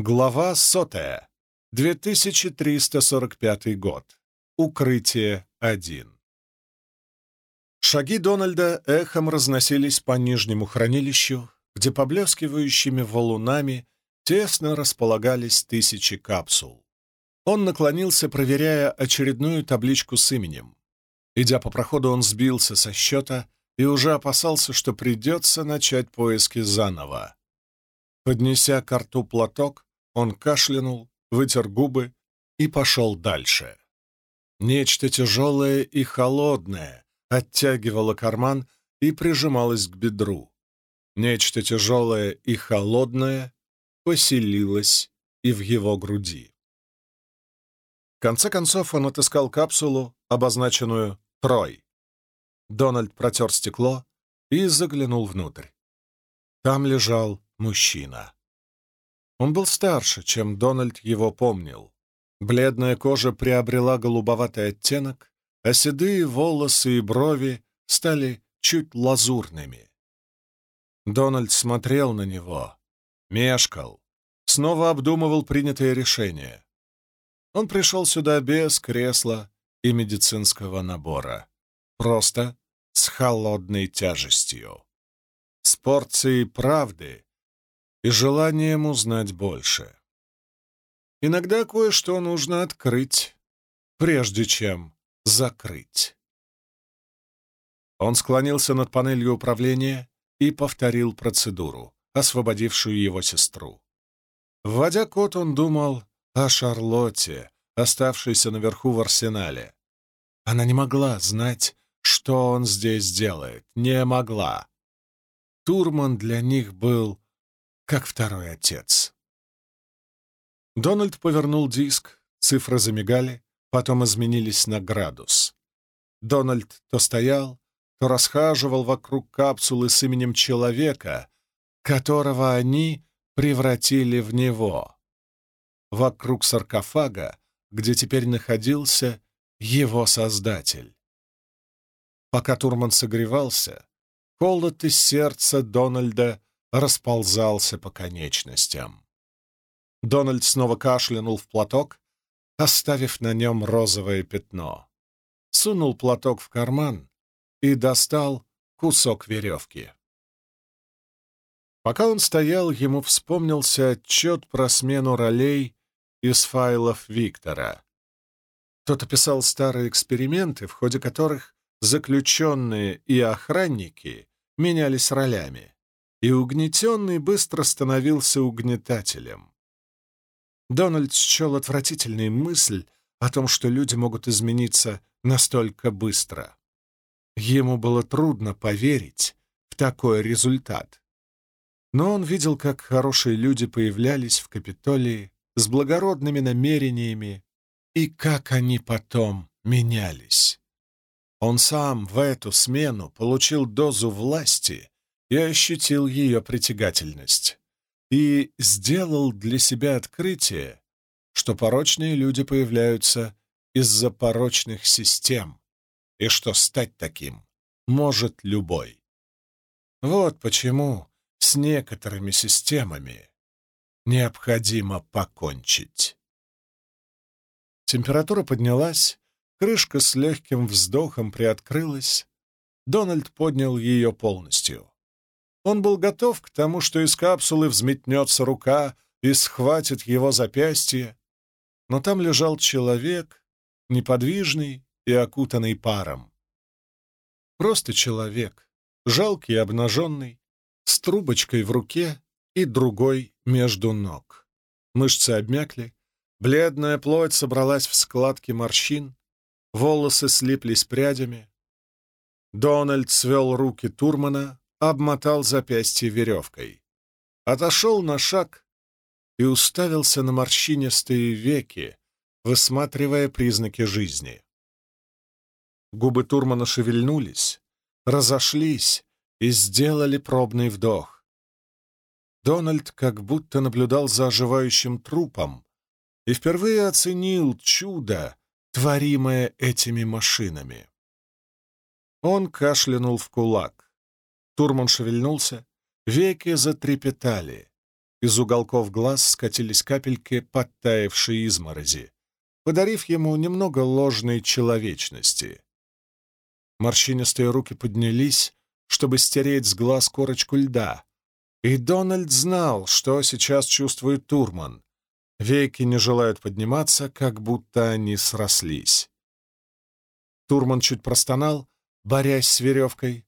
Глава сотая. 2345 год. Укрытие 1. Шаги Дональда эхом разносились по нижнему хранилищу, где поблескивающими валунами тесно располагались тысячи капсул. Он наклонился, проверяя очередную табличку с именем. Идя по проходу, он сбился со счета и уже опасался, что придется начать поиски заново. Поднеся к рту платок, он кашлянул, вытер губы и пошел дальше. Нечто тяжелое и холодное оттягивало карман и прижималось к бедру. Нечто тяжелое и холодное поселилось и в его груди. В конце концов он отыскал капсулу, обозначенную «Трой». Дональд протер стекло и заглянул внутрь. Там лежал мужчина. Он был старше, чем Дональд его помнил. Бледная кожа приобрела голубоватый оттенок, а седые волосы и брови стали чуть лазурными. Дональд смотрел на него, мешкал, снова обдумывал принятое решение. Он пришел сюда без кресла и медицинского набора, просто с холодной тяжестью, с порцией правды и желанием узнать больше. Иногда кое-что нужно открыть, прежде чем закрыть. Он склонился над панелью управления и повторил процедуру, освободившую его сестру. Вводя код, он думал о Шарлотте, оставшейся наверху в арсенале. Она не могла знать, что он здесь делает, не могла. Турман для них был как второй отец. Дональд повернул диск, цифры замигали, потом изменились на градус. Дональд то стоял, то расхаживал вокруг капсулы с именем человека, которого они превратили в него. Вокруг саркофага, где теперь находился его создатель. Пока Турман согревался, холод из сердца Дональда расползался по конечностям. Дональд снова кашлянул в платок, оставив на нем розовое пятно. Сунул платок в карман и достал кусок веревки. Пока он стоял, ему вспомнился отчет про смену ролей из файлов Виктора. Тот описал старые эксперименты, в ходе которых заключенные и охранники менялись ролями и угнетенный быстро становился угнетателем. Дональд счел отвратительной мысль о том, что люди могут измениться настолько быстро. Ему было трудно поверить в такой результат. Но он видел, как хорошие люди появлялись в Капитолии с благородными намерениями и как они потом менялись. Он сам в эту смену получил дозу власти, и ощутил ее притягательность. И сделал для себя открытие, что порочные люди появляются из-за порочных систем, и что стать таким может любой. Вот почему с некоторыми системами необходимо покончить. Температура поднялась, крышка с легким вздохом приоткрылась. Дональд поднял ее полностью. Он был готов к тому, что из капсулы взметнется рука и схватит его запястье, но там лежал человек, неподвижный и окутанный паром. Просто человек, жалкий и обнаженный, с трубочкой в руке и другой между ног. Мышцы обмякли, бледная плоть собралась в складки морщин, волосы слиплись прядями. Дональд свел руки Турмана, обмотал запястье веревкой, отошел на шаг и уставился на морщинистые веки, высматривая признаки жизни. Губы Турмана шевельнулись, разошлись и сделали пробный вдох. Дональд как будто наблюдал за оживающим трупом и впервые оценил чудо, творимое этими машинами. Он кашлянул в кулак. Турман шевельнулся, веки затрепетали. Из уголков глаз скатились капельки подтаявшей изморози, подарив ему немного ложной человечности. Морщинистые руки поднялись, чтобы стереть с глаз корочку льда, и Дональд знал, что сейчас чувствует Турман. Веки не желают подниматься, как будто они срослись. Турман чуть простонал, борясь с веревкой.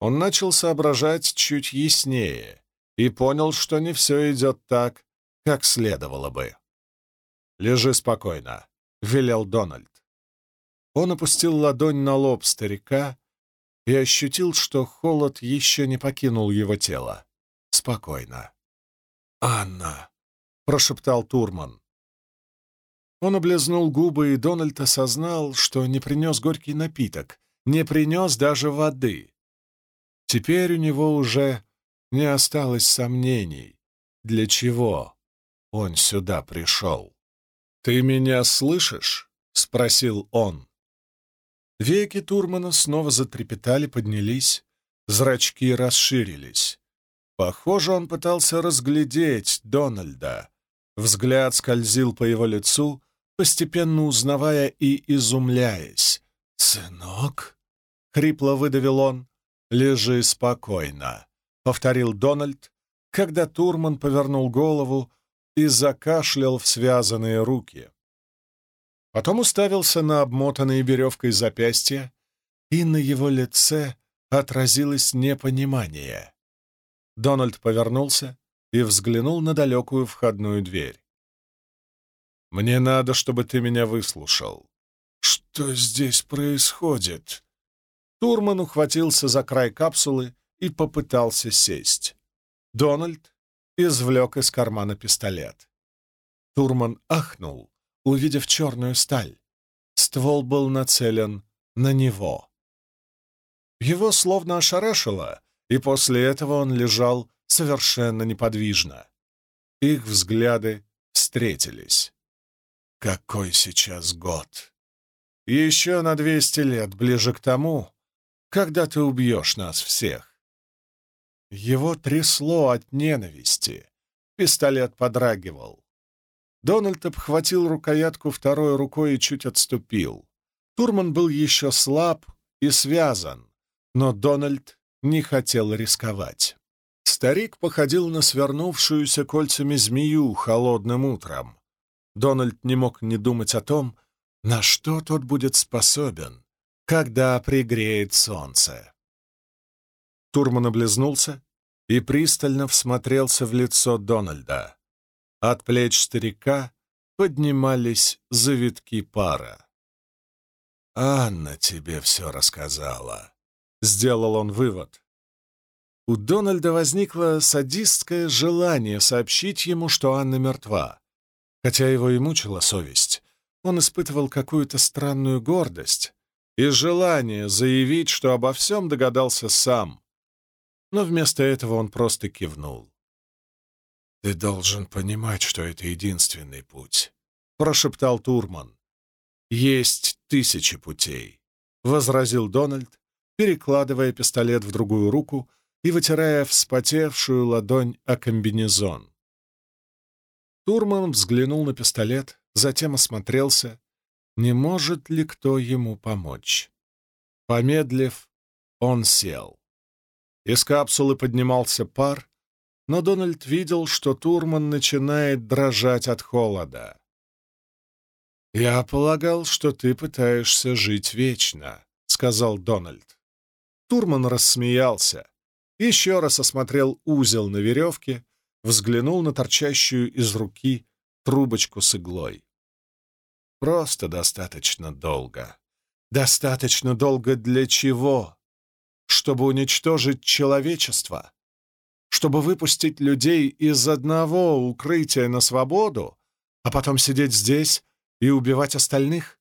Он начал соображать чуть яснее и понял, что не все идет так, как следовало бы. «Лежи спокойно», — велел Дональд. Он опустил ладонь на лоб старика и ощутил, что холод еще не покинул его тело. Спокойно. «Анна!» — прошептал Турман. Он облизнул губы, и Дональд осознал, что не принес горький напиток, не принес даже воды. Теперь у него уже не осталось сомнений, для чего он сюда пришел. «Ты меня слышишь?» — спросил он. Веки Турмана снова затрепетали, поднялись, зрачки расширились. Похоже, он пытался разглядеть Дональда. Взгляд скользил по его лицу, постепенно узнавая и изумляясь. «Сынок?» — хрипло выдавил он. «Лежи спокойно», — повторил Дональд, когда Турман повернул голову и закашлял в связанные руки. Потом уставился на обмотанные веревкой запястья, и на его лице отразилось непонимание. Дональд повернулся и взглянул на далекую входную дверь. «Мне надо, чтобы ты меня выслушал». «Что здесь происходит?» Турман ухватился за край капсулы и попытался сесть. Дональд извлек из кармана пистолет. Турман ахнул, увидев черную сталь. Ствол был нацелен на него. Его словно ошарашило, и после этого он лежал совершенно неподвижно. Их взгляды встретились. Какой сейчас год? Еще на двести лет ближе к тому, когда ты убьешь нас всех. Его трясло от ненависти. Пистолет подрагивал. Дональд обхватил рукоятку второй рукой и чуть отступил. Турман был еще слаб и связан, но Дональд не хотел рисковать. Старик походил на свернувшуюся кольцами змею холодным утром. Дональд не мог не думать о том, на что тот будет способен, когда пригреет солнце. Турман облизнулся и пристально всмотрелся в лицо Дональда. От плеч старика поднимались завитки пара. «Анна тебе все рассказала», — сделал он вывод. У Дональда возникло садистское желание сообщить ему, что Анна мертва. Хотя его и мучила совесть, он испытывал какую-то странную гордость и желание заявить, что обо всем догадался сам. Но вместо этого он просто кивнул. «Ты должен понимать, что это единственный путь», — прошептал Турман. «Есть тысячи путей», — возразил Дональд, перекладывая пистолет в другую руку и вытирая вспотевшую ладонь о комбинезон. Турман взглянул на пистолет, затем осмотрелся, не может ли кто ему помочь. Помедлив, он сел. Из капсулы поднимался пар, но Дональд видел, что Турман начинает дрожать от холода. «Я полагал, что ты пытаешься жить вечно», — сказал Дональд. Турман рассмеялся, еще раз осмотрел узел на веревке, взглянул на торчащую из руки трубочку с иглой. «Просто достаточно долго. Достаточно долго для чего? Чтобы уничтожить человечество?» чтобы выпустить людей из одного укрытия на свободу, а потом сидеть здесь и убивать остальных?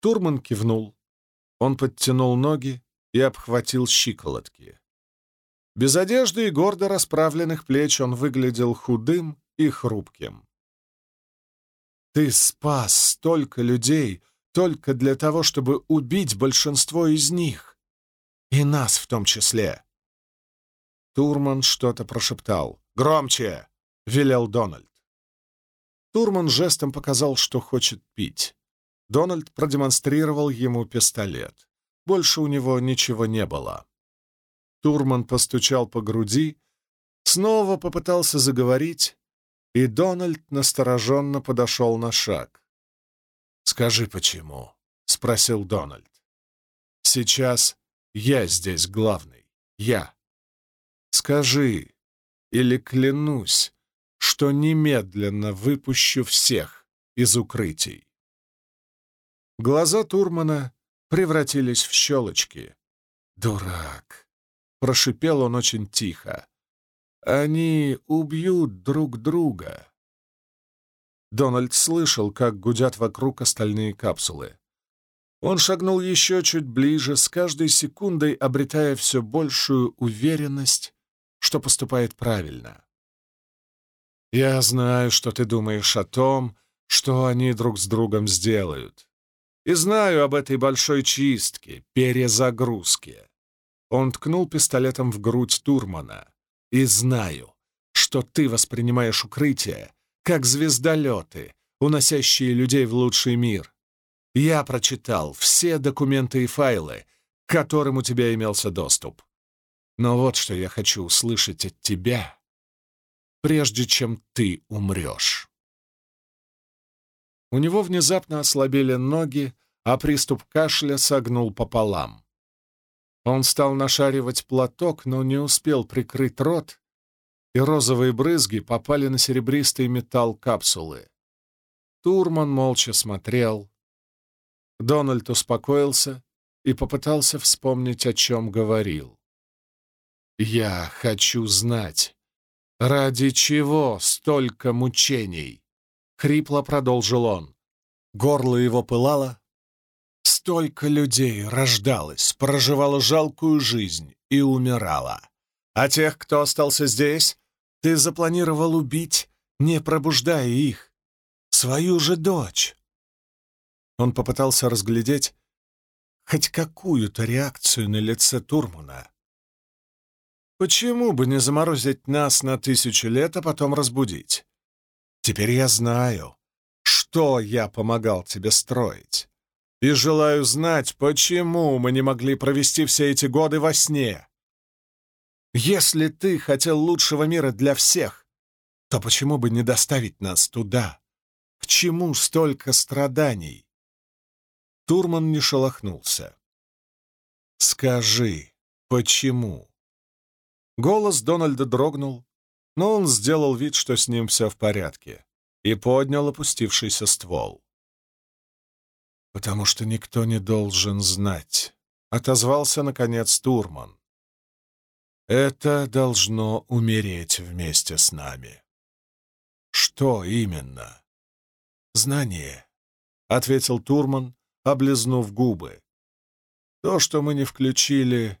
Турман кивнул. Он подтянул ноги и обхватил щиколотки. Без одежды и гордо расправленных плеч он выглядел худым и хрупким. «Ты спас столько людей только для того, чтобы убить большинство из них, и нас в том числе. Турман что-то прошептал. Громче!» — велел Дональд. Турман жестом показал, что хочет пить. Дональд продемонстрировал ему пистолет. Больше у него ничего не было. Турман постучал по груди, снова попытался заговорить, и Дональд настороженно подошел на шаг. «Скажи, почему?» — спросил Дональд. «Сейчас я здесь главный. Я. Скажи, или клянусь, что немедленно выпущу всех из укрытий». Глаза Турмана превратились в щелочки. «Дурак!» — прошипел он очень тихо. «Они убьют друг друга!» Дональд слышал, как гудят вокруг остальные капсулы. Он шагнул еще чуть ближе, с каждой секундой обретая все большую уверенность, что поступает правильно. «Я знаю, что ты думаешь о том, что они друг с другом сделают. И знаю об этой большой чистке, перезагрузке». Он ткнул пистолетом в грудь Турмана. «И знаю, что ты воспринимаешь укрытие как звездолеты, уносящие людей в лучший мир. Я прочитал все документы и файлы, к которым у тебя имелся доступ. Но вот что я хочу услышать от тебя, прежде чем ты умрешь. У него внезапно ослабели ноги, а приступ кашля согнул пополам. Он стал нашаривать платок, но не успел прикрыть рот, и розовые брызги попали на серебристый металл капсулы. Турман молча смотрел. Дональд успокоился и попытался вспомнить, о чем говорил. «Я хочу знать, ради чего столько мучений?» — хрипло продолжил он. Горло его пылало. Столько людей рождалось, проживало жалкую жизнь и умирало. А тех, кто остался здесь, ты запланировал убить, не пробуждая их. Свою же дочь. Он попытался разглядеть хоть какую-то реакцию на лице Турмана. Почему бы не заморозить нас на тысячу лет, а потом разбудить? Теперь я знаю, что я помогал тебе строить. И желаю знать, почему мы не могли провести все эти годы во сне. Если ты хотел лучшего мира для всех, то почему бы не доставить нас туда? К чему столько страданий? Турман не шелохнулся. «Скажи, почему?» Голос Дональда дрогнул, но он сделал вид, что с ним все в порядке, и поднял опустившийся ствол. «Потому что никто не должен знать», — отозвался, наконец, Турман. Это должно умереть вместе с нами. Что именно? Знание, — ответил Турман, облизнув губы. То, что мы не включили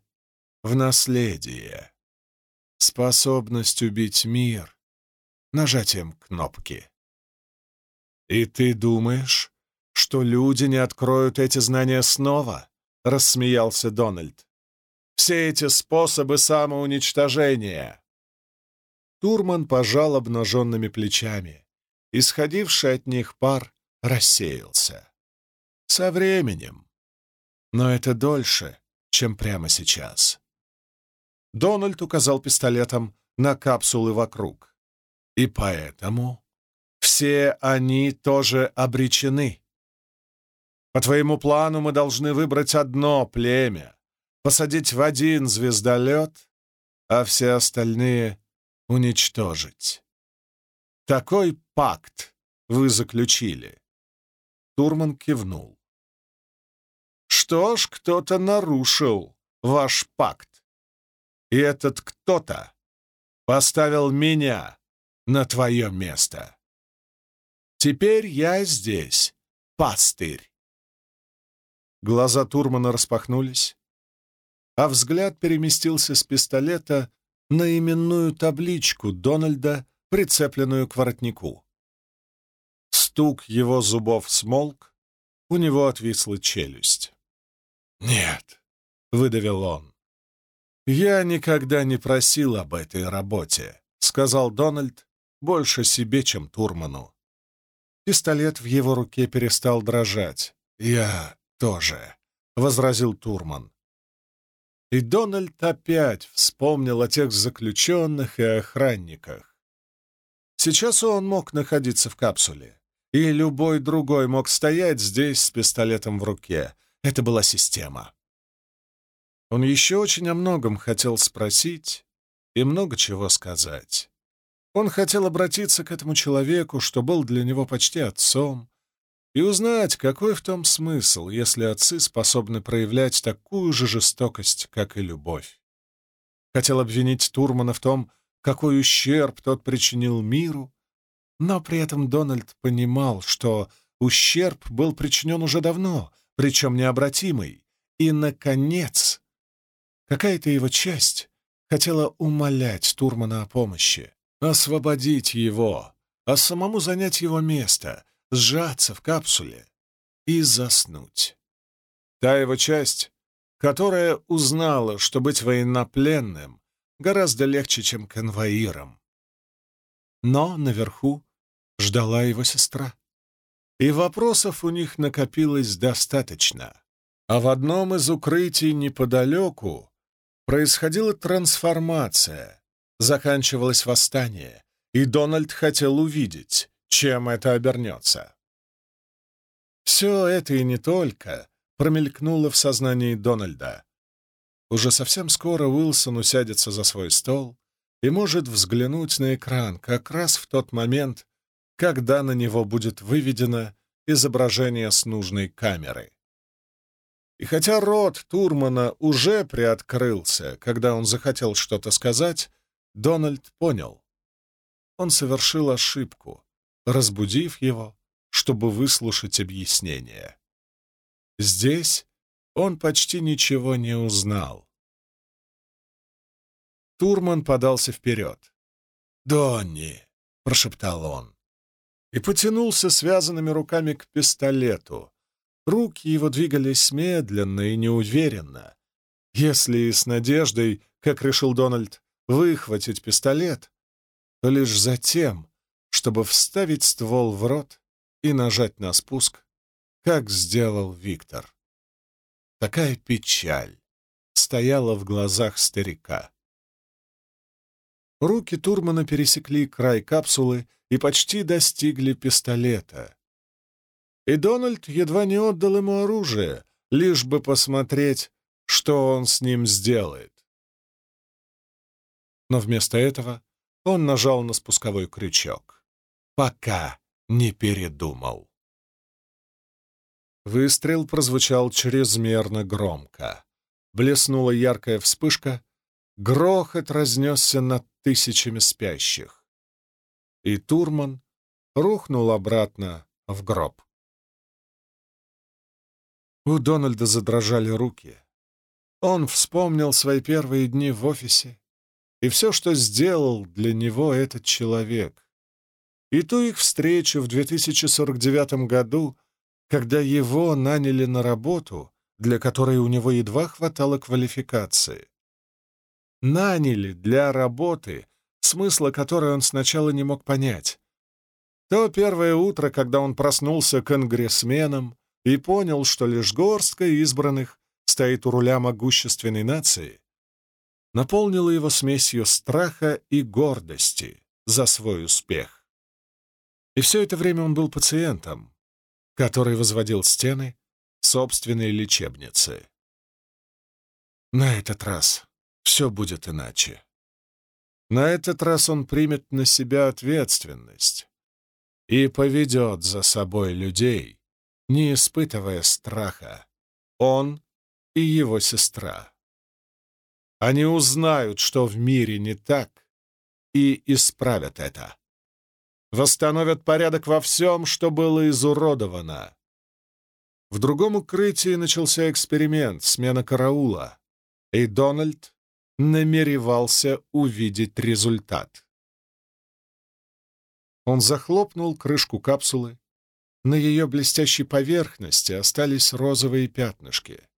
в наследие. Способность убить мир нажатием кнопки. И ты думаешь, что люди не откроют эти знания снова? — рассмеялся Дональд все эти способы самоуничтожения. Турман пожал обнаженными плечами. Исходивший от них пар рассеялся. Со временем. Но это дольше, чем прямо сейчас. Дональд указал пистолетом на капсулы вокруг. И поэтому все они тоже обречены. По твоему плану мы должны выбрать одно племя, посадить в один звездолет, а все остальные уничтожить. Такой пакт вы заключили. Турман кивнул. Что ж, кто-то нарушил ваш пакт. И этот кто-то поставил меня на твое место. Теперь я здесь, пастырь. Глаза Турмана распахнулись, а взгляд переместился с пистолета на именную табличку Дональда, прицепленную к воротнику. Стук его зубов смолк, у него отвисла челюсть. «Нет», — выдавил он, — «я никогда не просил об этой работе, сказал Дональд, больше себе, чем Турману. Пистолет в его руке перестал дрожать. «Я тоже», — возразил Турман. И Дональд опять вспомнил о тех заключенных и охранниках. Сейчас он мог находиться в капсуле, и любой другой мог стоять здесь с пистолетом в руке. Это была система. Он еще очень о многом хотел спросить и много чего сказать. Он хотел обратиться к этому человеку, что был для него почти отцом, и узнать, какой в том смысл, если отцы способны проявлять такую же жестокость, как и любовь. Хотел обвинить Турмана в том, какой ущерб тот причинил миру, но при этом Дональд понимал, что ущерб был причинен уже давно, причем необратимый, и, наконец, Какая-то его часть хотела умолять Турмана о помощи, освободить его, а самому занять его место, сжаться в капсуле и заснуть. Та его часть, которая узнала, что быть военнопленным гораздо легче, чем конвоиром. Но наверху ждала его сестра. И вопросов у них накопилось достаточно. А в одном из укрытий неподалеку Происходила трансформация, заканчивалось восстание, и Дональд хотел увидеть, чем это обернется. Все это и не только промелькнуло в сознании Дональда. Уже совсем скоро Уилсон усядется за свой стол и может взглянуть на экран как раз в тот момент, когда на него будет выведено изображение с нужной камеры. И хотя рот Турмана уже приоткрылся, когда он захотел что-то сказать, Дональд понял. Он совершил ошибку, разбудив его, чтобы выслушать объяснение. Здесь он почти ничего не узнал. Турман подался вперед. «Донни!» — прошептал он. И потянулся связанными руками к пистолету, Руки его двигались медленно и неуверенно. Если с надеждой, как решил Дональд, выхватить пистолет, то лишь затем, чтобы вставить ствол в рот и нажать на спуск, как сделал Виктор. Такая печаль стояла в глазах старика. Руки Турмана пересекли край капсулы и почти достигли пистолета и Дональд едва не отдал ему оружие, лишь бы посмотреть, что он с ним сделает. Но вместо этого он нажал на спусковой крючок, пока не передумал. Выстрел прозвучал чрезмерно громко. Блеснула яркая вспышка, грохот разнесся над тысячами спящих. И Турман рухнул обратно в гроб. У Дональда задрожали руки. Он вспомнил свои первые дни в офисе и все, что сделал для него этот человек. И ту их встречу в 2049 году, когда его наняли на работу, для которой у него едва хватало квалификации. Наняли для работы, смысла которой он сначала не мог понять. То первое утро, когда он проснулся конгрессменом, и понял, что лишь горстка избранных стоит у руля могущественной нации, наполнила его смесью страха и гордости за свой успех. И все это время он был пациентом, который возводил стены собственной лечебницы. На этот раз все будет иначе. На этот раз он примет на себя ответственность и поведет за собой людей, не испытывая страха. Он и его сестра. Они узнают, что в мире не так, и исправят это. Восстановят порядок во всем, что было изуродовано. В другом укрытии начался эксперимент, смена караула, и Дональд намеревался увидеть результат. Он захлопнул крышку капсулы, на ее блестящей поверхности остались розовые пятнышки.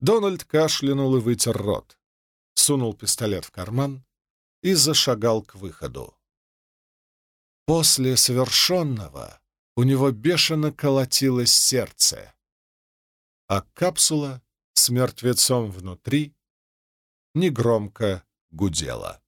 Дональд кашлянул и вытер рот, сунул пистолет в карман и зашагал к выходу. После совершенного у него бешено колотилось сердце, а капсула с мертвецом внутри негромко гудела.